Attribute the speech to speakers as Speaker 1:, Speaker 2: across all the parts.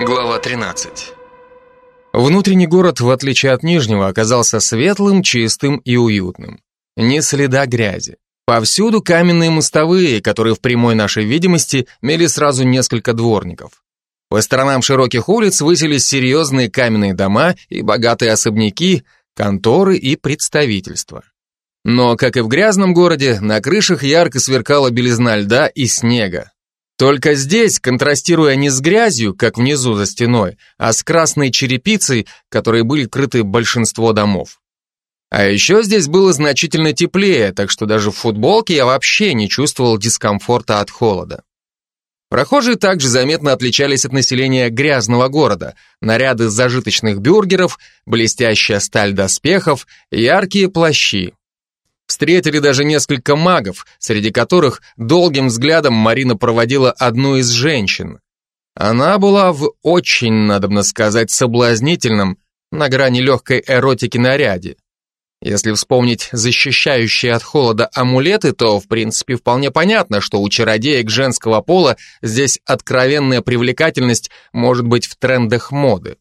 Speaker 1: Глава 13. Внутренний город, в отличие от Нижнего, оказался светлым, чистым и уютным. Ни следа грязи. Повсюду каменные мостовые, которые в прямой нашей видимости имели сразу несколько дворников. По сторонам широких улиц высились серьезные каменные дома и богатые особняки, конторы и представительства. Но, как и в грязном городе, на крышах ярко сверкала белизна льда и снега. Только здесь, контрастируя не с грязью, как внизу за стеной, а с красной черепицей, которой были крыты большинство домов. А еще здесь было значительно теплее, так что даже в футболке я вообще не чувствовал дискомфорта от холода. Прохожие также заметно отличались от населения грязного города. Наряды зажиточных бюргеров, блестящая сталь доспехов, яркие плащи. Встретили даже несколько магов, среди которых долгим взглядом Марина проводила одну из женщин. Она была в очень, надо сказать, соблазнительном, на грани легкой эротики наряде. Если вспомнить защищающие от холода амулеты, то, в принципе, вполне понятно, что у чародеек женского пола здесь откровенная привлекательность может быть в трендах моды.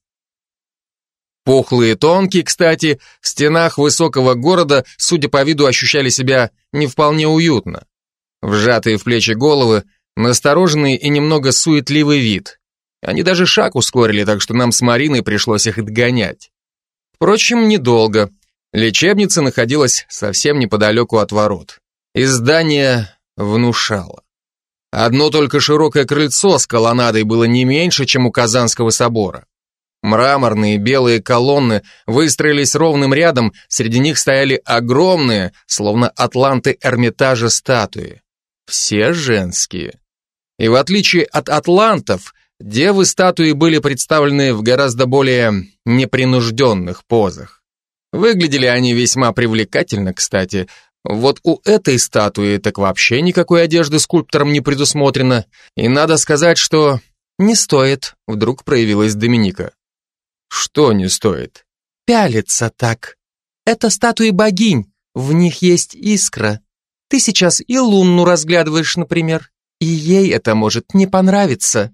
Speaker 1: Пухлые тонкие, кстати, в стенах высокого города, судя по виду, ощущали себя не вполне уютно. Вжатые в плечи головы, настороженный и немного суетливый вид. Они даже шаг ускорили, так что нам с Мариной пришлось их отгонять. Впрочем, недолго. Лечебница находилась совсем неподалеку от ворот. И здание внушало. Одно только широкое крыльцо с колоннадой было не меньше, чем у Казанского собора. Мраморные белые колонны выстроились ровным рядом, среди них стояли огромные, словно атланты Эрмитажа статуи. Все женские. И в отличие от атлантов, девы статуи были представлены в гораздо более непринужденных позах. Выглядели они весьма привлекательно, кстати. Вот у этой статуи так вообще никакой одежды скульптором не предусмотрено. И надо сказать, что не стоит, вдруг проявилась Доминика. Что не стоит?
Speaker 2: Пялиться так. Это статуи богинь, в них есть искра. Ты сейчас и Лунну разглядываешь, например, и ей это может не понравиться.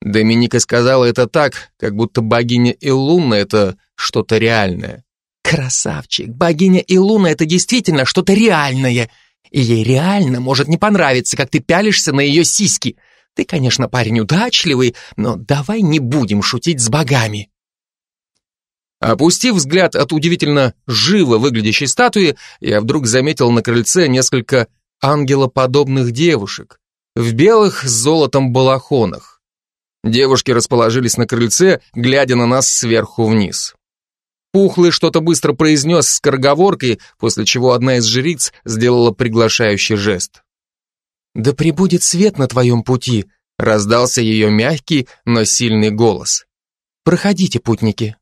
Speaker 1: Доминика сказала это так, как будто богиня Илунна — это что-то реальное.
Speaker 2: Красавчик, богиня Илуна — это действительно что-то реальное. И ей реально может не понравиться, как ты пялишься на ее сиськи. Ты, конечно, парень удачливый, но давай не будем шутить с богами.
Speaker 1: Опустив взгляд от удивительно живо выглядящей статуи, я вдруг заметил на крыльце несколько ангелоподобных девушек в белых с золотом балахонах. Девушки расположились на крыльце, глядя на нас сверху вниз. Пухлый что-то быстро произнес скороговоркой, после чего одна из жриц сделала приглашающий жест.
Speaker 2: «Да пребудет свет на твоем пути», раздался ее мягкий, но сильный голос. «Проходите, путники».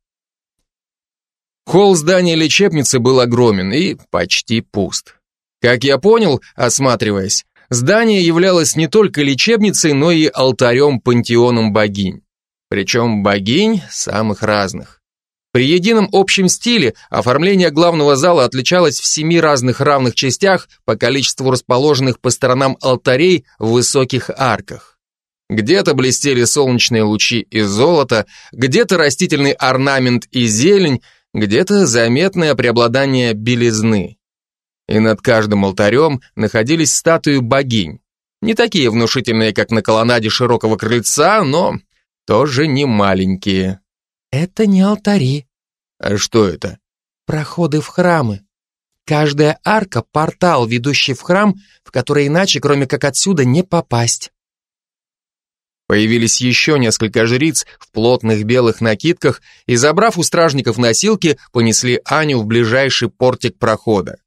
Speaker 1: Холл здания лечебницы был огромен и почти пуст. Как я понял, осматриваясь, здание являлось не только лечебницей, но и алтарем-пантеоном богинь. Причем богинь самых разных. При едином общем стиле оформление главного зала отличалось в семи разных равных частях по количеству расположенных по сторонам алтарей в высоких арках. Где-то блестели солнечные лучи и золото, где-то растительный орнамент и зелень, где-то заметное преобладание белизны. И над каждым алтарем находились статуи богинь. Не такие внушительные, как на колоннаде широкого крыльца, но тоже не маленькие.
Speaker 2: Это не алтари.
Speaker 1: А что это?
Speaker 2: Проходы в храмы. Каждая арка — портал, ведущий в храм, в который иначе, кроме как отсюда, не попасть.
Speaker 1: Появились еще несколько жриц в плотных белых накидках и, забрав у стражников носилки, понесли Аню в ближайший портик прохода.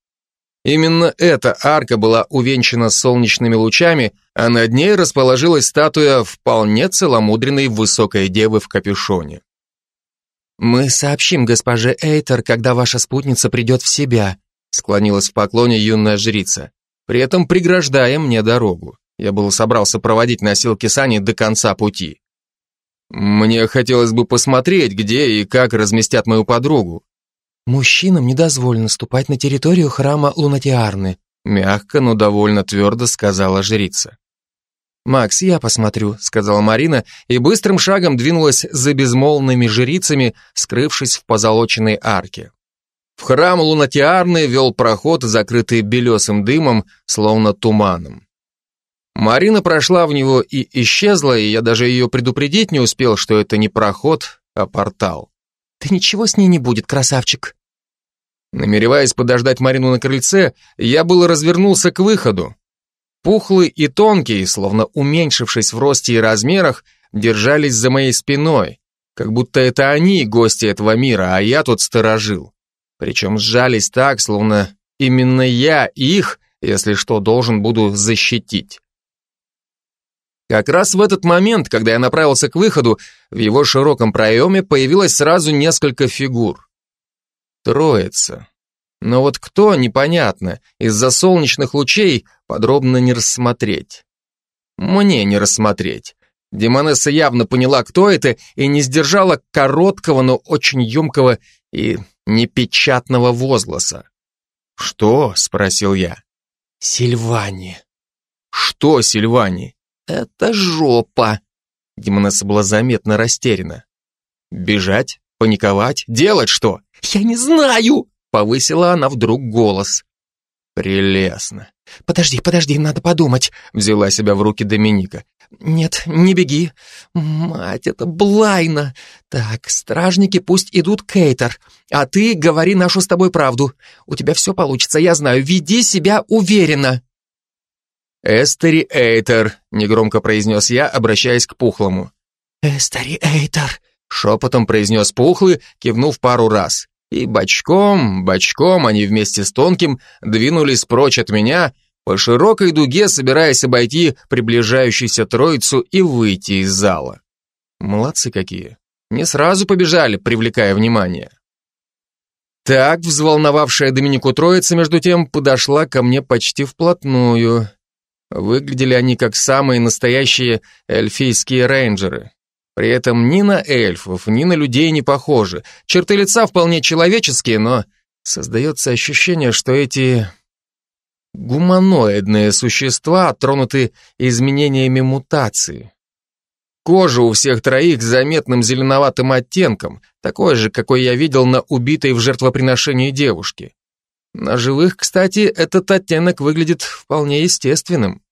Speaker 1: Именно эта арка была увенчана солнечными лучами, а над ней расположилась статуя вполне целомудренной высокой девы в капюшоне.
Speaker 2: «Мы сообщим госпоже Эйтер, когда ваша спутница придет в себя», склонилась в поклоне юная жрица, при этом преграждая мне дорогу. Я был собрался проводить носилки сани до конца пути.
Speaker 1: Мне хотелось бы посмотреть, где и как разместят мою подругу.
Speaker 2: Мужчинам не дозволено ступать на территорию храма Лунатиарны,
Speaker 1: мягко, но довольно твердо сказала жрица.
Speaker 2: «Макс, я посмотрю», — сказала Марина и быстрым шагом двинулась за безмолвными жрицами, скрывшись в позолоченной арке. В храм лунатиарный вел проход, закрытый белесым дымом, словно туманом. Марина прошла в него и исчезла, и я даже ее предупредить не успел, что это не проход, а портал.
Speaker 3: «Ты ничего с ней не будет, красавчик»,
Speaker 1: Намереваясь подождать Марину на крыльце, я было развернулся к выходу. Пухлый и тонкий, словно уменьшившись в росте и размерах, держались за моей спиной, как будто это они гости этого мира, а я тут сторожил. Причем сжались так, словно именно я их, если что, должен буду защитить. Как раз в этот момент, когда я направился к выходу, в его широком проеме появилось сразу несколько фигур. Троица. Но вот кто, непонятно, из-за солнечных лучей подробно не рассмотреть. Мне не рассмотреть. Демонесса явно поняла, кто это, и не сдержала короткого, но очень емкого и непечатного возгласа. «Что?» — спросил я.
Speaker 3: «Сильвани».
Speaker 1: «Что Сильвани?»
Speaker 3: «Это жопа».
Speaker 1: Демонесса была заметно растеряна. «Бежать? Паниковать? Делать что?»
Speaker 3: «Я не знаю!»
Speaker 1: — повысила она вдруг голос. «Прелестно!»
Speaker 3: «Подожди, подожди, надо подумать», —
Speaker 1: взяла себя в руки Доминика.
Speaker 3: «Нет, не беги. Мать, это Блайна. Так, стражники пусть идут Кейтер, а ты говори нашу с тобой правду. У тебя все получится, я знаю. Веди себя уверенно».
Speaker 1: «Эстери Эйтер», — негромко произнес я, обращаясь к Пухлому.
Speaker 3: «Эстери Эйтер»,
Speaker 1: Шепотом произнес Пухлый, кивнув пару раз. И бочком, бочком они вместе с Тонким двинулись прочь от меня, по широкой дуге собираясь обойти приближающуюся троицу и выйти из зала. Молодцы какие. Не сразу побежали, привлекая внимание. Так, взволновавшая Доминику троица, между тем, подошла ко мне почти вплотную. Выглядели они как самые настоящие эльфийские рейнджеры. При этом ни на эльфов, ни на людей не похожи. Черты лица вполне человеческие, но создается ощущение, что эти гуманоидные существа тронуты изменениями мутации. Кожа у всех троих с заметным зеленоватым оттенком, такой же, какой я видел на убитой в жертвоприношении девушке. На живых, кстати, этот оттенок выглядит вполне естественным.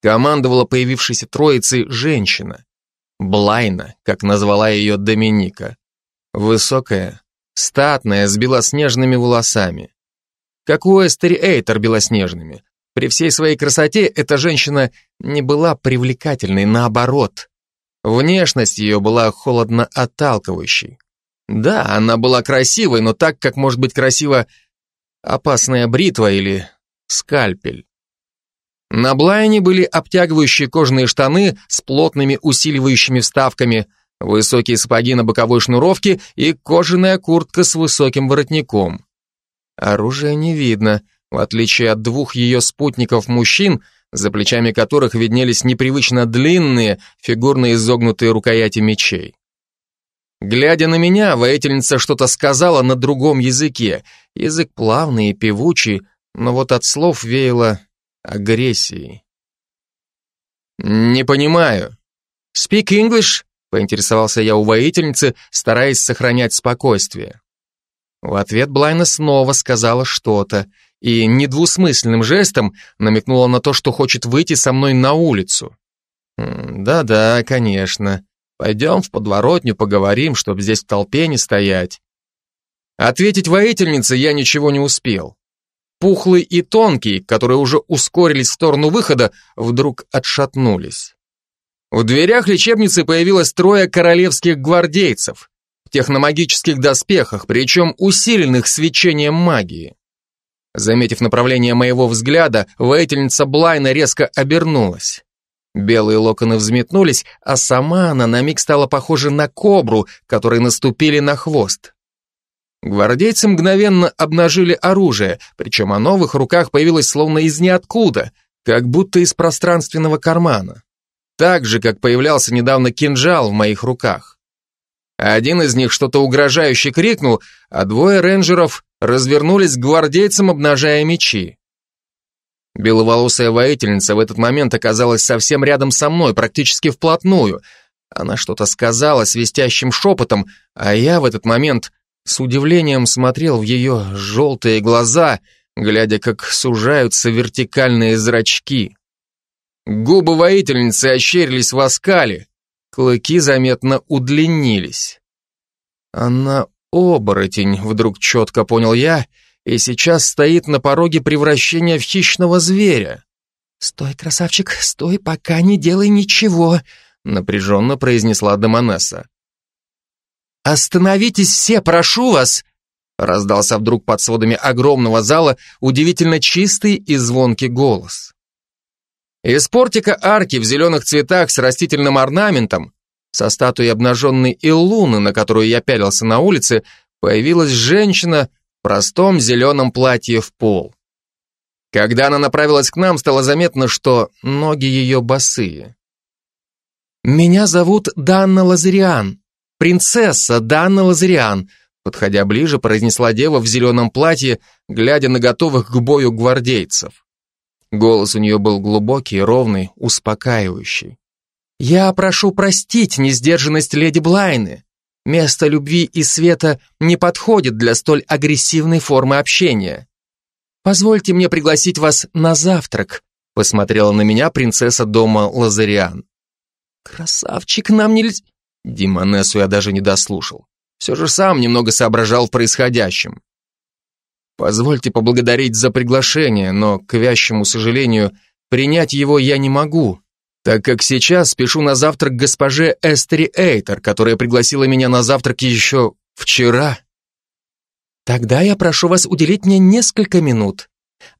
Speaker 1: Командовала появившейся троицей женщина. Блайна, как назвала ее Доминика. Высокая, статная, с белоснежными волосами. Как у Эстери Эйтер белоснежными. При всей своей красоте эта женщина не была привлекательной, наоборот. Внешность ее была холодно отталкивающей. Да, она была красивой, но так, как может быть красива опасная бритва или скальпель. На Блайне были обтягивающие кожаные штаны с плотными усиливающими вставками, высокие сапоги на боковой шнуровке и кожаная куртка с высоким воротником. Оружия не видно, в отличие от двух ее спутников-мужчин, за плечами которых виднелись непривычно длинные, фигурно изогнутые рукояти мечей. Глядя на меня, воительница что-то сказала на другом языке. Язык плавный и певучий, но вот от слов веяло агрессией. «Не понимаю». «Speak English?» — поинтересовался я у воительницы, стараясь сохранять спокойствие. В ответ Блайна снова сказала что-то и недвусмысленным жестом намекнула на то, что хочет выйти со мной на улицу. «Да-да, конечно. Пойдем в подворотню, поговорим, чтобы здесь в толпе не стоять». Ответить воительнице я ничего не успел. Пухлый и тонкий, которые уже ускорились в сторону выхода, вдруг отшатнулись. В дверях лечебницы появилось трое королевских гвардейцев в техномагических доспехах, причем усиленных свечением магии. Заметив направление моего взгляда, воительница Блайна резко обернулась. Белые локоны взметнулись, а сама она на миг стала похожа на кобру, которой наступили на хвост. Гвардейцы мгновенно обнажили оружие, причем оно в их руках появилось словно из ниоткуда, как будто из пространственного кармана. Так же, как появлялся недавно кинжал в моих руках. Один из них что-то угрожающе крикнул, а двое рейнджеров развернулись к гвардейцам, обнажая мечи. Беловолосая воительница в этот момент оказалась совсем рядом со мной, практически вплотную. Она что-то сказала свистящим шепотом, а я в этот момент с удивлением смотрел в ее желтые глаза, глядя, как сужаются вертикальные зрачки. Губы воительницы ощерились в оскале, клыки заметно удлинились. Она оборотень, вдруг четко понял я, и сейчас стоит на пороге превращения в хищного зверя.
Speaker 3: «Стой, красавчик, стой, пока не делай ничего», напряженно произнесла Демонесса. «Остановитесь все, прошу вас!» раздался вдруг под сводами огромного зала удивительно чистый и звонкий голос. Из портика арки в зеленых цветах с растительным орнаментом, со статуей обнаженной Иллуны, на которую я пялился на улице, появилась женщина в простом зеленом платье в пол. Когда она направилась к нам, стало заметно, что ноги ее босые. «Меня зовут Данна Лазариан, принцесса Данна Лазариан», подходя ближе, произнесла дева в зеленом платье, глядя на готовых к бою гвардейцев. Голос у нее был глубокий, ровный, успокаивающий. «Я прошу простить несдержанность леди Блайны. Место любви и света не подходит для столь агрессивной формы общения. Позвольте мне пригласить вас на завтрак», посмотрела на меня принцесса дома Лазариан. «Красавчик, нам нельзя...» Димонесу я даже не дослушал. Все же сам немного соображал в происходящем. Позвольте поблагодарить за приглашение, но, к вящему сожалению, принять его я не могу, так как сейчас спешу на завтрак госпоже Эстери Эйтер, которая пригласила меня на завтрак еще вчера. Тогда я прошу вас уделить мне несколько минут.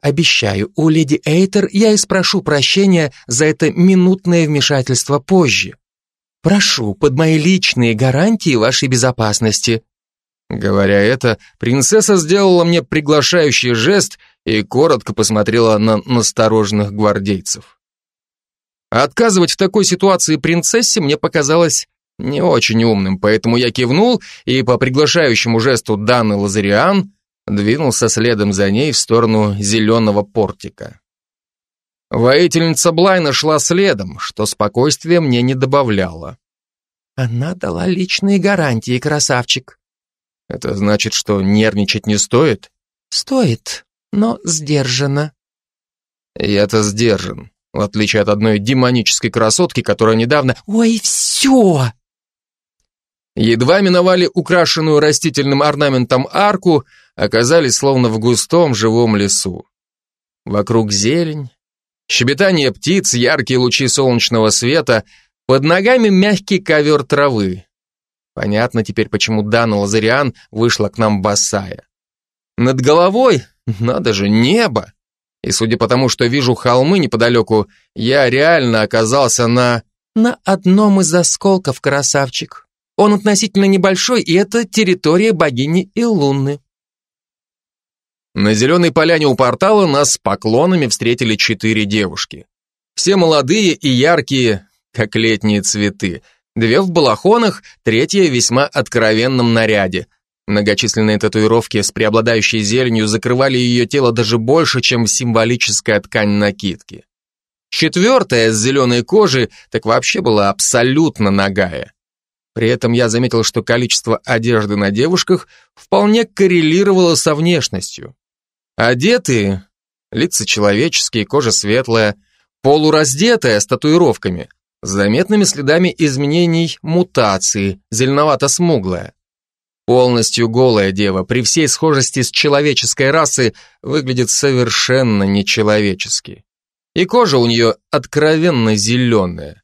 Speaker 3: Обещаю, у леди Эйтер я и спрошу прощения за это минутное вмешательство позже. Прошу, под мои личные гарантии вашей безопасности». Говоря это, принцесса сделала мне приглашающий жест и коротко посмотрела на настороженных гвардейцев. Отказывать в такой ситуации принцессе мне показалось не очень умным, поэтому я кивнул и по приглашающему жесту Даны Лазариан двинулся следом за ней в сторону зеленого портика. Воительница Блайна шла следом, что спокойствия мне не добавляло. Она дала личные гарантии, красавчик. Это значит, что нервничать не стоит? Стоит, но сдержанно. Я-то сдержан, в отличие от одной демонической красотки, которая недавно... Ой, все! Едва миновали украшенную растительным орнаментом арку, оказались словно в густом живом лесу. Вокруг зелень, щебетание птиц, яркие лучи солнечного света, под ногами мягкий ковер травы. Понятно теперь, почему Дана Лазариан вышла к нам босая. Над головой, надо же, небо. И судя по тому, что вижу холмы неподалеку, я реально оказался на... На одном из осколков, красавчик. Он относительно небольшой, и это территория богини Илунны. На зеленой поляне у портала нас с поклонами встретили четыре девушки. Все молодые и яркие, как летние цветы. Две в балахонах, третья в весьма откровенном наряде. Многочисленные татуировки с преобладающей зеленью закрывали ее тело даже больше, чем символическая ткань накидки. Четвертая с зеленой кожи так вообще была абсолютно нагая. При этом я заметил, что количество одежды на девушках вполне коррелировало со внешностью. Одетые, лица человеческие, кожа светлая, полураздетая с татуировками, с заметными следами изменений мутации, зеленовато-смуглая. Полностью голая дева при всей схожести с человеческой расой выглядит совершенно нечеловечески. И кожа у нее откровенно зеленая.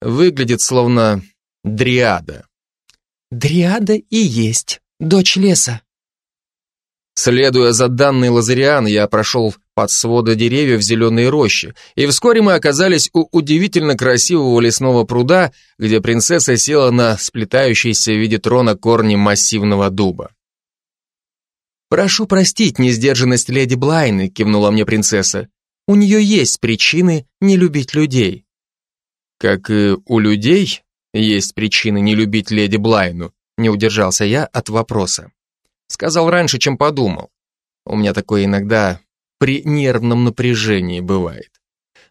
Speaker 3: Выглядит словно дриада. Дриада и есть дочь леса. Следуя за данной Лазариан, я прошел под своды деревьев зеленой рощи, и вскоре мы оказались у удивительно красивого лесного пруда, где принцесса села на сплетающиеся в виде трона корни массивного дуба. «Прошу простить несдержанность леди Блайны», — кивнула мне принцесса. «У нее есть причины не любить людей». «Как и у людей есть причины не любить леди Блайну», — не удержался я от вопроса. Сказал раньше, чем подумал. У меня такое иногда
Speaker 1: при нервном напряжении бывает.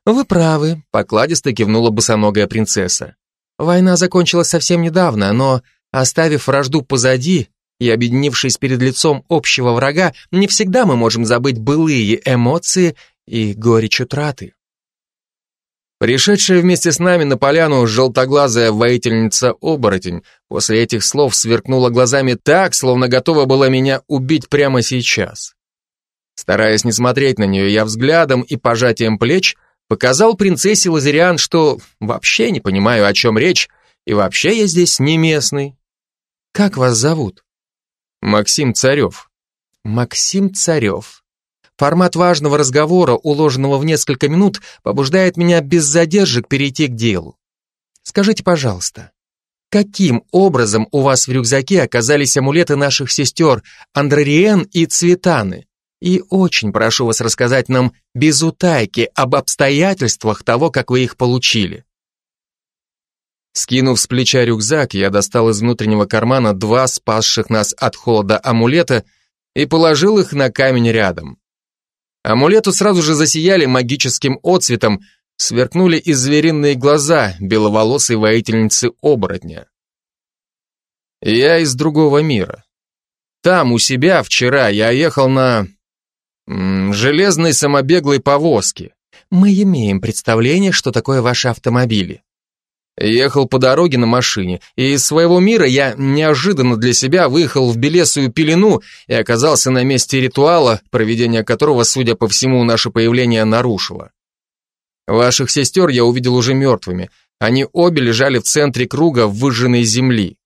Speaker 3: Вы правы, покладисто кивнула босоногая принцесса. Война закончилась совсем недавно, но, оставив вражду позади и объединившись перед лицом общего врага, не всегда мы можем забыть былые эмоции и горечь утраты.
Speaker 1: Пришедшая вместе с нами на поляну желтоглазая воительница-оборотень после этих слов сверкнула глазами так, словно готова была меня убить прямо сейчас. Стараясь не смотреть на нее, я взглядом и пожатием плеч показал принцессе Лазериан, что вообще не понимаю, о чем речь, и вообще я здесь не местный.
Speaker 3: Как вас зовут?
Speaker 1: Максим Царев.
Speaker 3: Максим Царев. Формат важного разговора, уложенного в несколько минут, побуждает меня без задержек перейти к делу. Скажите, пожалуйста, каким образом у вас в рюкзаке оказались амулеты наших сестер Андрариен и Цветаны? И очень прошу вас рассказать нам без утайки об обстоятельствах того, как вы их получили.
Speaker 1: Скинув с плеча рюкзак, я достал из внутреннего кармана два спасших нас от холода амулета и положил их на камень рядом. Амулету сразу же засияли магическим отцветом, сверкнули и звериные глаза беловолосой воительницы оборотня. Я из другого мира. Там, у себя, вчера, я ехал на... Железной самобеглой повозке.
Speaker 3: Мы имеем представление, что такое ваши автомобили.
Speaker 1: Ехал по дороге на машине, и из своего мира я неожиданно для себя выехал в белесую пелену и оказался на месте ритуала, проведение которого, судя по всему, наше появление нарушило. Ваших сестер я увидел уже мертвыми. Они обе лежали в центре круга выжженной земли.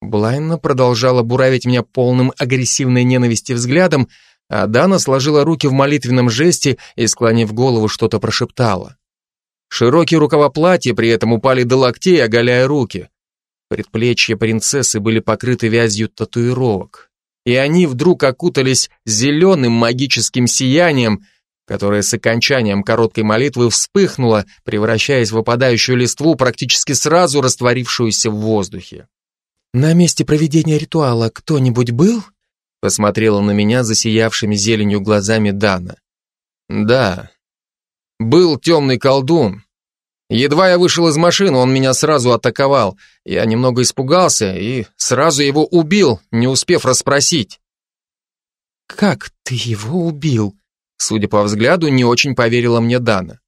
Speaker 1: Блайна продолжала буравить меня полным агрессивной ненависти взглядом, а Дана сложила руки в молитвенном жесте и, склонив голову, что-то прошептала. Широкие рукава платья при этом упали до локтей, оголяя руки. Предплечья принцессы были покрыты вязью татуировок. И они вдруг окутались зеленым магическим сиянием, которое с окончанием короткой молитвы вспыхнуло, превращаясь в опадающую листву, практически сразу растворившуюся в воздухе.
Speaker 3: «На месте проведения ритуала кто-нибудь был?» посмотрела на меня засиявшими зеленью глазами Дана.
Speaker 1: «Да, был темный колдун. Едва я вышел из машины, он меня сразу атаковал. Я немного испугался и сразу его убил, не успев расспросить.
Speaker 3: «Как ты его убил?»
Speaker 1: Судя по взгляду, не очень поверила мне Дана.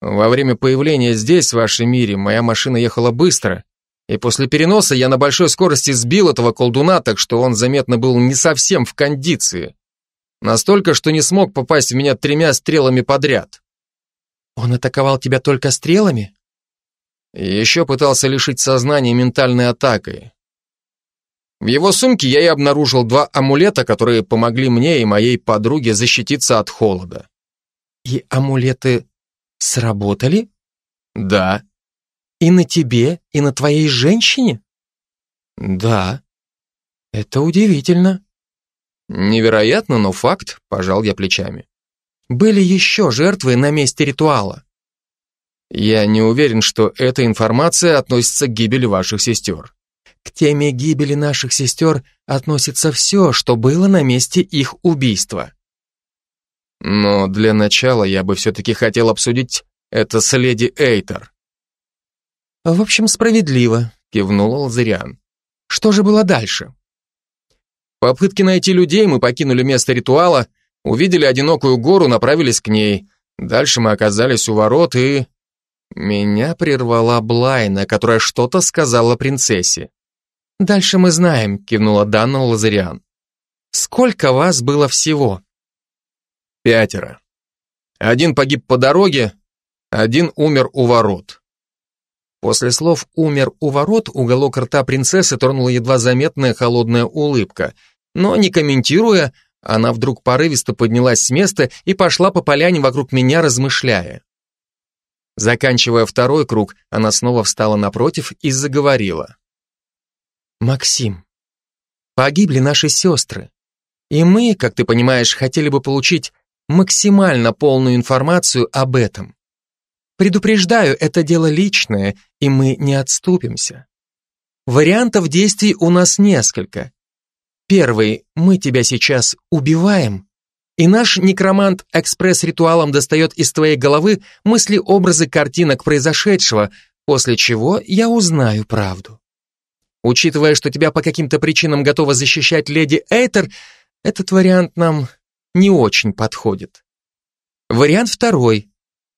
Speaker 1: Во время появления здесь, в вашем мире, моя машина ехала быстро, и после переноса я на большой скорости сбил этого колдуна, так что он заметно был не совсем в кондиции. Настолько, что не смог попасть в меня тремя стрелами подряд.
Speaker 3: Он атаковал тебя только стрелами?
Speaker 1: еще пытался лишить сознания ментальной атакой. В его сумке я и обнаружил два амулета, которые помогли мне и моей подруге защититься от холода.
Speaker 3: И амулеты сработали?
Speaker 1: Да.
Speaker 3: И на тебе, и на твоей женщине?
Speaker 1: Да.
Speaker 3: Это удивительно.
Speaker 1: Невероятно, но факт, пожал я плечами.
Speaker 3: Были еще жертвы на месте ритуала.
Speaker 1: Я не уверен, что эта информация относится к гибели ваших сестер.
Speaker 3: К теме гибели наших сестер относится все, что было на месте их убийства.
Speaker 1: Но для начала я бы все-таки хотел обсудить это с леди Эйтер.
Speaker 3: В общем, справедливо, кивнул Лазариан. Что же было дальше?
Speaker 1: попытке найти людей мы покинули место ритуала, увидели одинокую гору, направились к ней. Дальше мы оказались у ворот и... Меня прервала Блайна, которая что-то сказала принцессе.
Speaker 3: «Дальше мы знаем», — кивнула Данна Лазариан. «Сколько вас было всего?»
Speaker 1: «Пятеро. Один погиб по дороге, один умер у ворот».
Speaker 3: После слов «умер у ворот» уголок рта принцессы тронула едва заметная холодная улыбка — но, не комментируя, она вдруг порывисто поднялась с места и пошла по поляне вокруг меня, размышляя. Заканчивая второй круг, она снова встала напротив и заговорила. «Максим, погибли наши сестры, и мы, как ты понимаешь, хотели бы получить максимально полную информацию об этом. Предупреждаю, это дело личное, и мы не отступимся. Вариантов действий у нас несколько, Первый, мы тебя сейчас убиваем. И наш некромант экспресс-ритуалом достает из твоей головы мысли, образы картинок произошедшего, после чего я узнаю правду. Учитывая, что тебя по каким-то причинам готова защищать леди Эйтер, этот вариант нам не очень подходит. Вариант второй.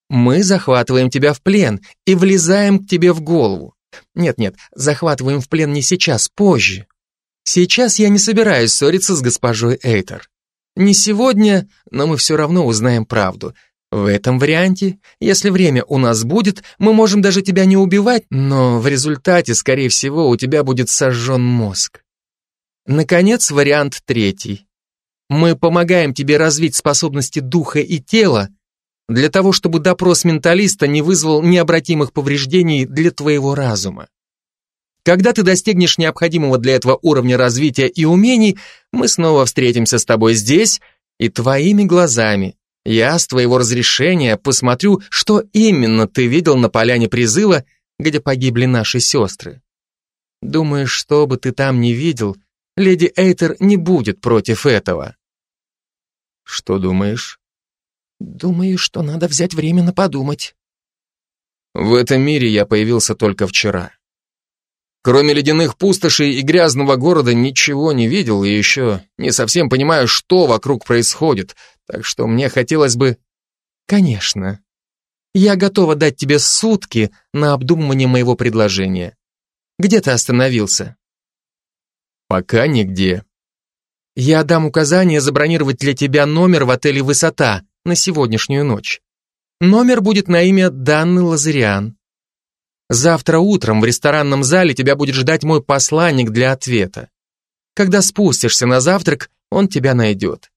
Speaker 3: Мы захватываем тебя в плен и влезаем к тебе в голову. Нет-нет, захватываем в плен не сейчас, позже. Сейчас я не собираюсь ссориться с госпожой Эйтер. Не сегодня, но мы все равно узнаем правду. В этом варианте, если время у нас будет, мы можем даже тебя не убивать, но в результате, скорее всего, у тебя будет сожжен мозг. Наконец, вариант третий. Мы помогаем тебе развить способности духа и тела для того, чтобы допрос менталиста не вызвал необратимых повреждений для твоего разума. Когда ты достигнешь необходимого для этого уровня развития и умений, мы снова встретимся с тобой здесь и твоими глазами. Я с твоего разрешения посмотрю, что именно ты видел на поляне призыва, где погибли наши сестры. Думаю, что бы ты там ни видел, леди Эйтер не будет против этого.
Speaker 1: Что думаешь?
Speaker 3: Думаю, что надо взять время на подумать.
Speaker 1: В этом мире я появился только вчера. Кроме ледяных пустошей и грязного города ничего не видел и еще не совсем понимаю, что вокруг происходит, так что мне хотелось бы...
Speaker 3: Конечно. Я готова дать тебе сутки на обдумывание моего предложения. Где ты остановился?
Speaker 1: Пока нигде.
Speaker 3: Я дам указание забронировать для тебя номер в отеле «Высота» на сегодняшнюю ночь. Номер будет на имя Данны Лазариан. Завтра утром в ресторанном зале тебя будет ждать мой посланник для ответа. Когда спустишься на завтрак, он тебя найдет.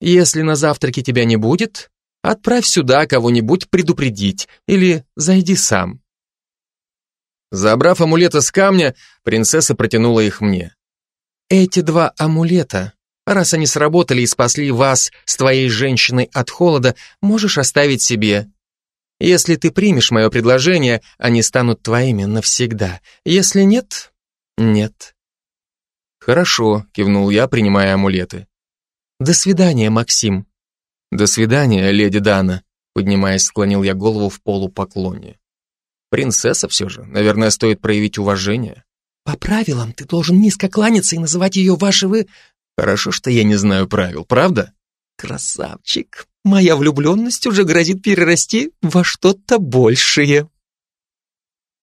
Speaker 3: Если на завтраке тебя не будет, отправь сюда кого-нибудь предупредить или зайди сам.
Speaker 1: Забрав амулеты с камня, принцесса протянула их мне.
Speaker 3: Эти два амулета, раз они сработали и спасли вас с твоей женщиной от холода, можешь оставить себе. Если ты примешь мое предложение, они станут твоими навсегда. Если нет, нет.
Speaker 1: Хорошо, кивнул я, принимая амулеты.
Speaker 3: До свидания, Максим.
Speaker 1: До свидания, леди Дана, поднимаясь, склонил я голову в полупоклоне. Принцесса все же, наверное, стоит проявить уважение.
Speaker 3: По правилам ты должен низко кланяться и называть ее ваши вы...
Speaker 1: Хорошо, что я не знаю правил, правда?
Speaker 3: Красавчик. Моя влюбленность уже грозит перерасти во что-то большее.